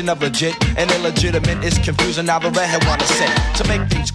definition of legit and illegitimate is confusing. Now the redhead wanna say to make things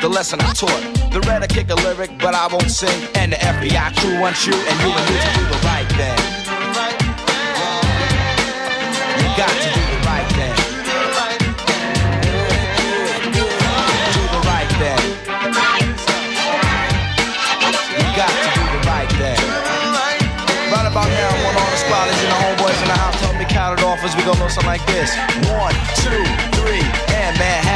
the lesson I taught. The red I kick a lyric, but I won't sing. And the FBI crew wants you, and you and me to do the right thing. You got to do the right thing. Do the right thing. You got to do the right thing. Right about now, I want all the spotters and the homeboys in the house. Help me count it off as we go something like this. One, two, three, and Manhattan,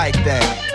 Do the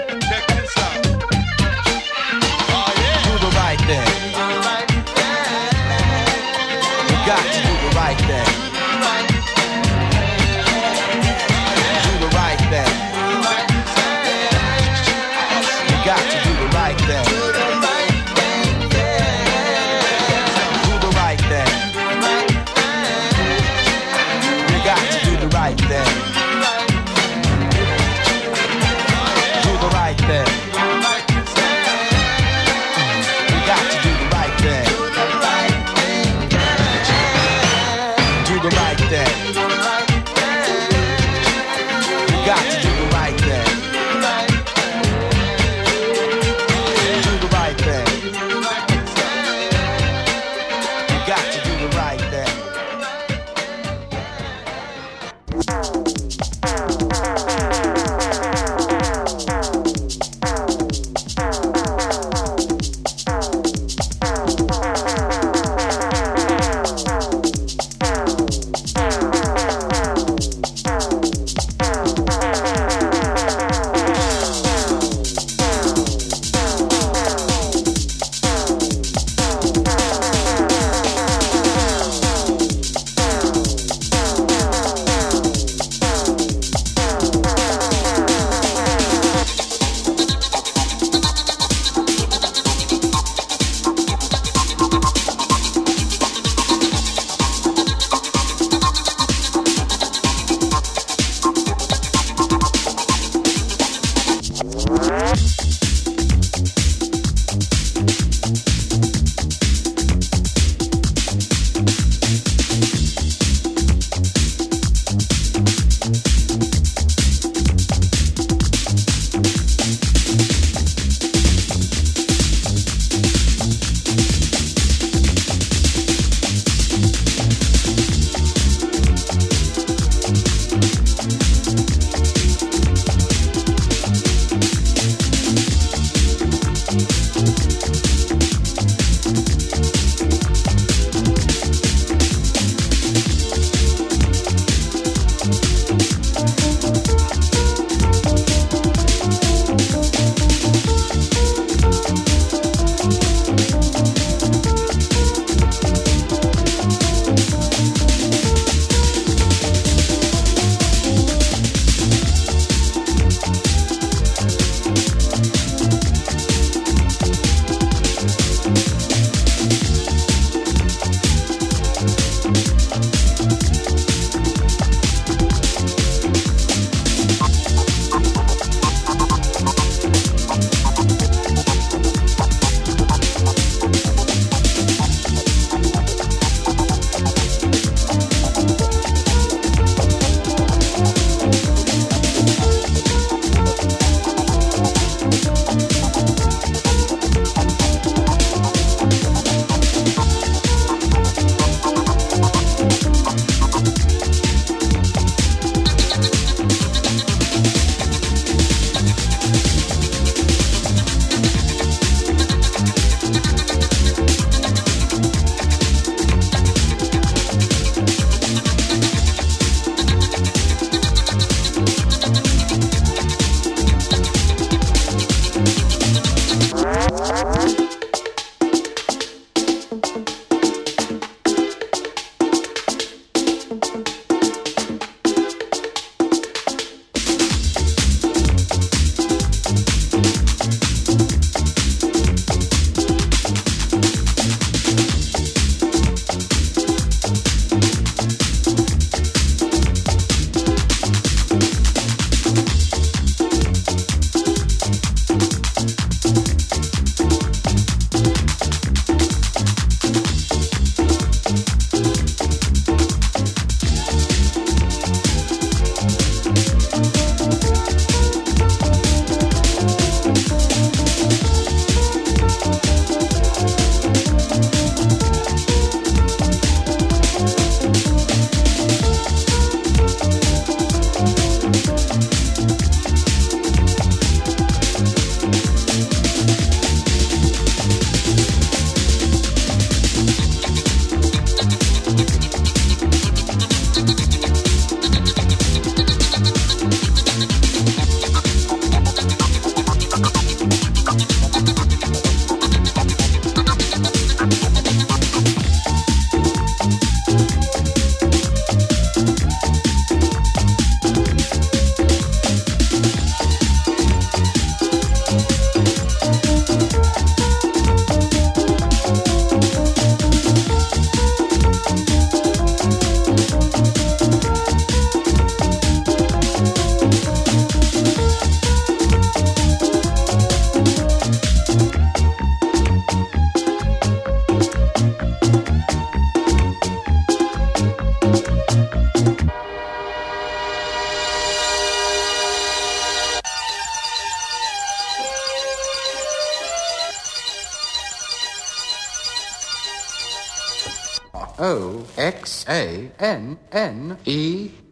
X A N N E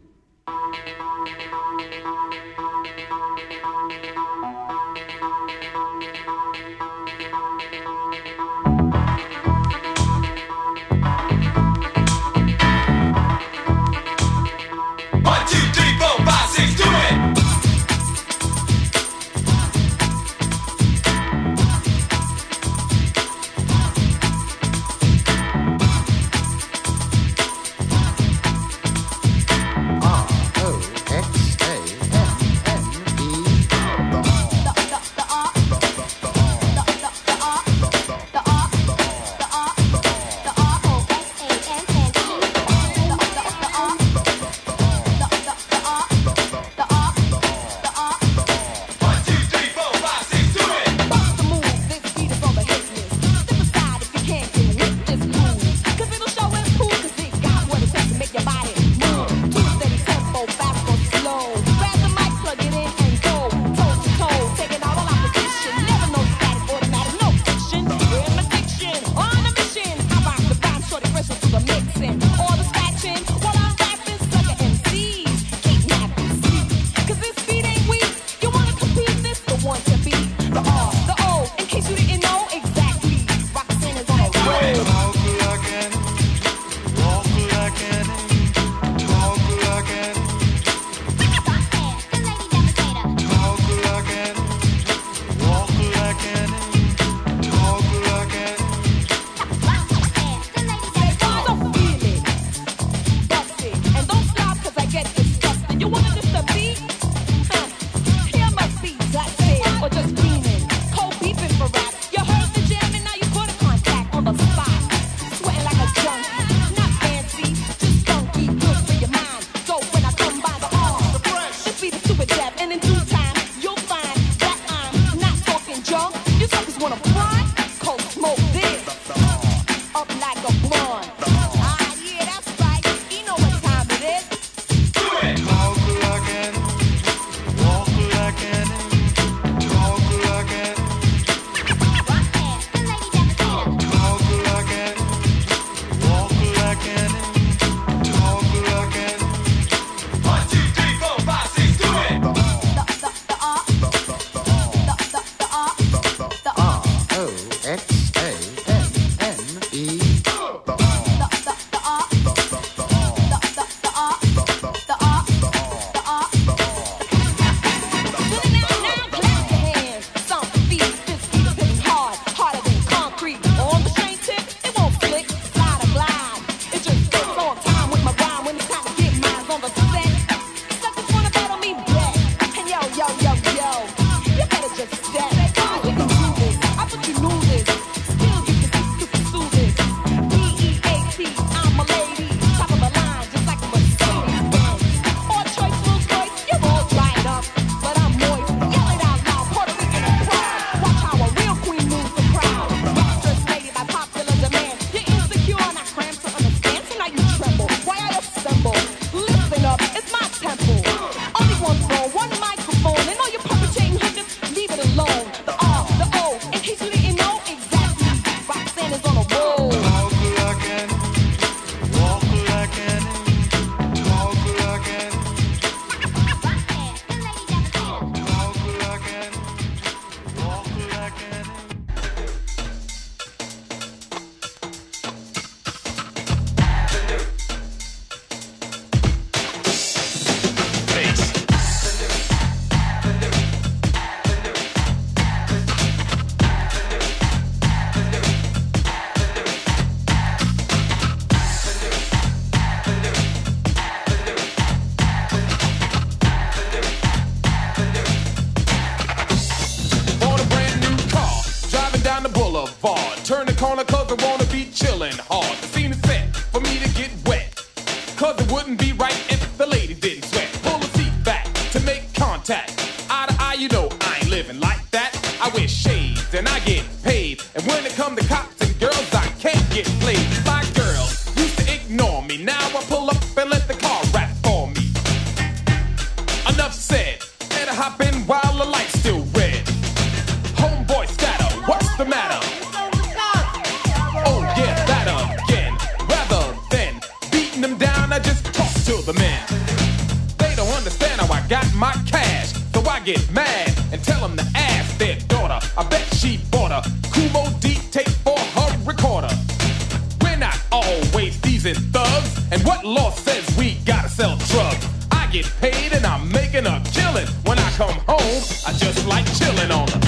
what law says we gotta sell drugs? I get paid and I'm making a killing. When I come home, I just like chilling on them.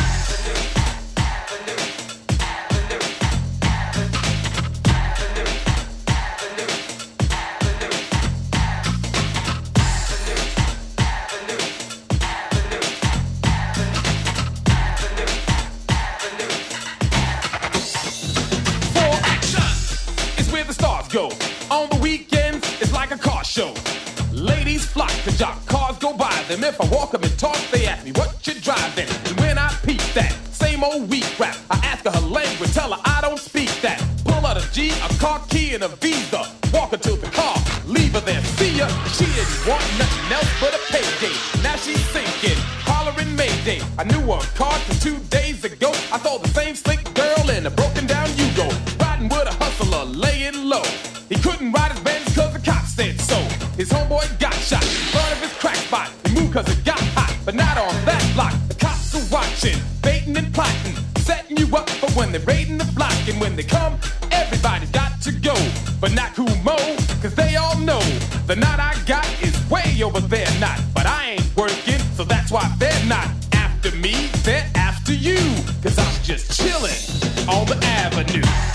They're you. Cause I'm just chillin' on the avenue.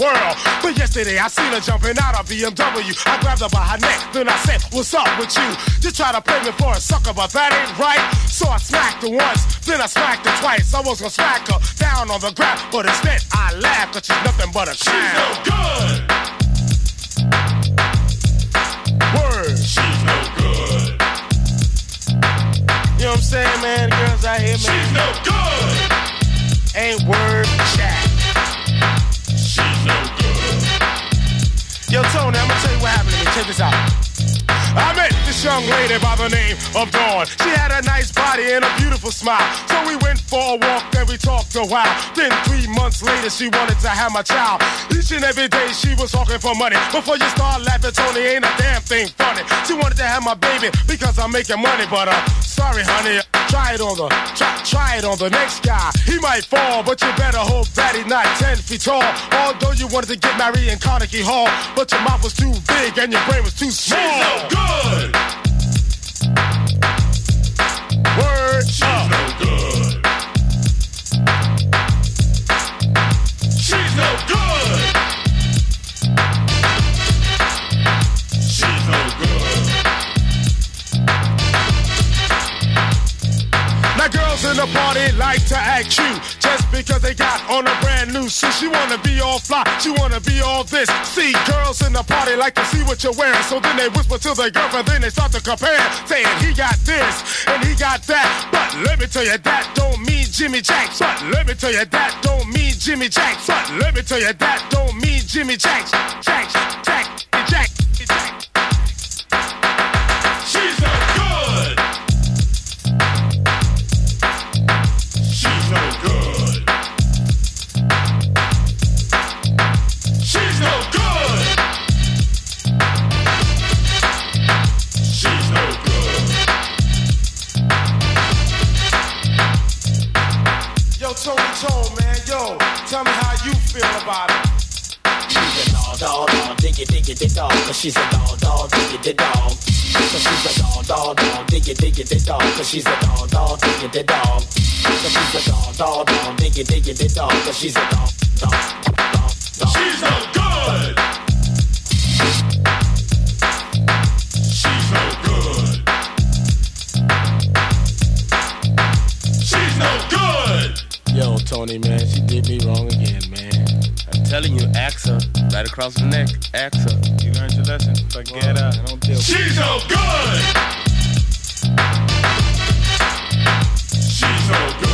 World. But yesterday I seen her jumping out of BMW. I grabbed her by her neck, then I said, What's up with you? Just try to play me for a sucker, but that ain't right. So I smacked her once, then I smacked her twice. I was gonna smack her down on the ground, but instead I laughed, cause she's nothing but a clown. She's no good. Word. She's no good. You know what I'm saying, man? The girls out here, man, She's no good. ain't word chat. She's no good. Yo, Tony, I'm gonna tell you what happened to me. Check this out. I met this young lady by the name of Dawn. She had a nice body and a beautiful smile. So we went for a walk and we talked a while. Then three months later, she wanted to have my child. Each and every day she was talking for money. Before you start laughing, Tony, ain't a damn thing funny. She wanted to have my baby because I'm making money, but uh, sorry, honey. Try it on the try, try it on the next guy. He might fall, but you better hope that he's not ten feet tall. Although you wanted to get married in Carnegie Hall, but your mouth was too big and your brain was too small. She's no good. Word She's no good. The party like to act cute just because they got on a brand new suit. She wanna be all fly, she wanna be all this. See, girls in the party like to see what you're wearing, so then they whisper to their girlfriend, then they start to compare, saying he got this and he got that. But let me tell you, that don't mean Jimmy Jacks. But let me tell you, that don't mean Jimmy Jacks. But let me tell you, that don't mean Jimmy Jacks. Jacks, Jack, diggy, diggy, dig dog. Cause she's a dog, dog, diggy, dig dog. Cause she's a dog, dog, dog, diggy, diggy, dig dog. Cause she's a dog, dog, diggy, dig dog. Cause she's a dog, dog, dog, diggy, diggy, dig dog. Cause she's a dog, dog, dog, dog. She's no good. She's no good. She's no good. Yo, Tony, man, she did me wrong again, man. I'm telling you, axe her. Right across the neck. Axe her. You learned your lesson. Forget her. I don't deal She's no good. She's no good.